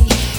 me.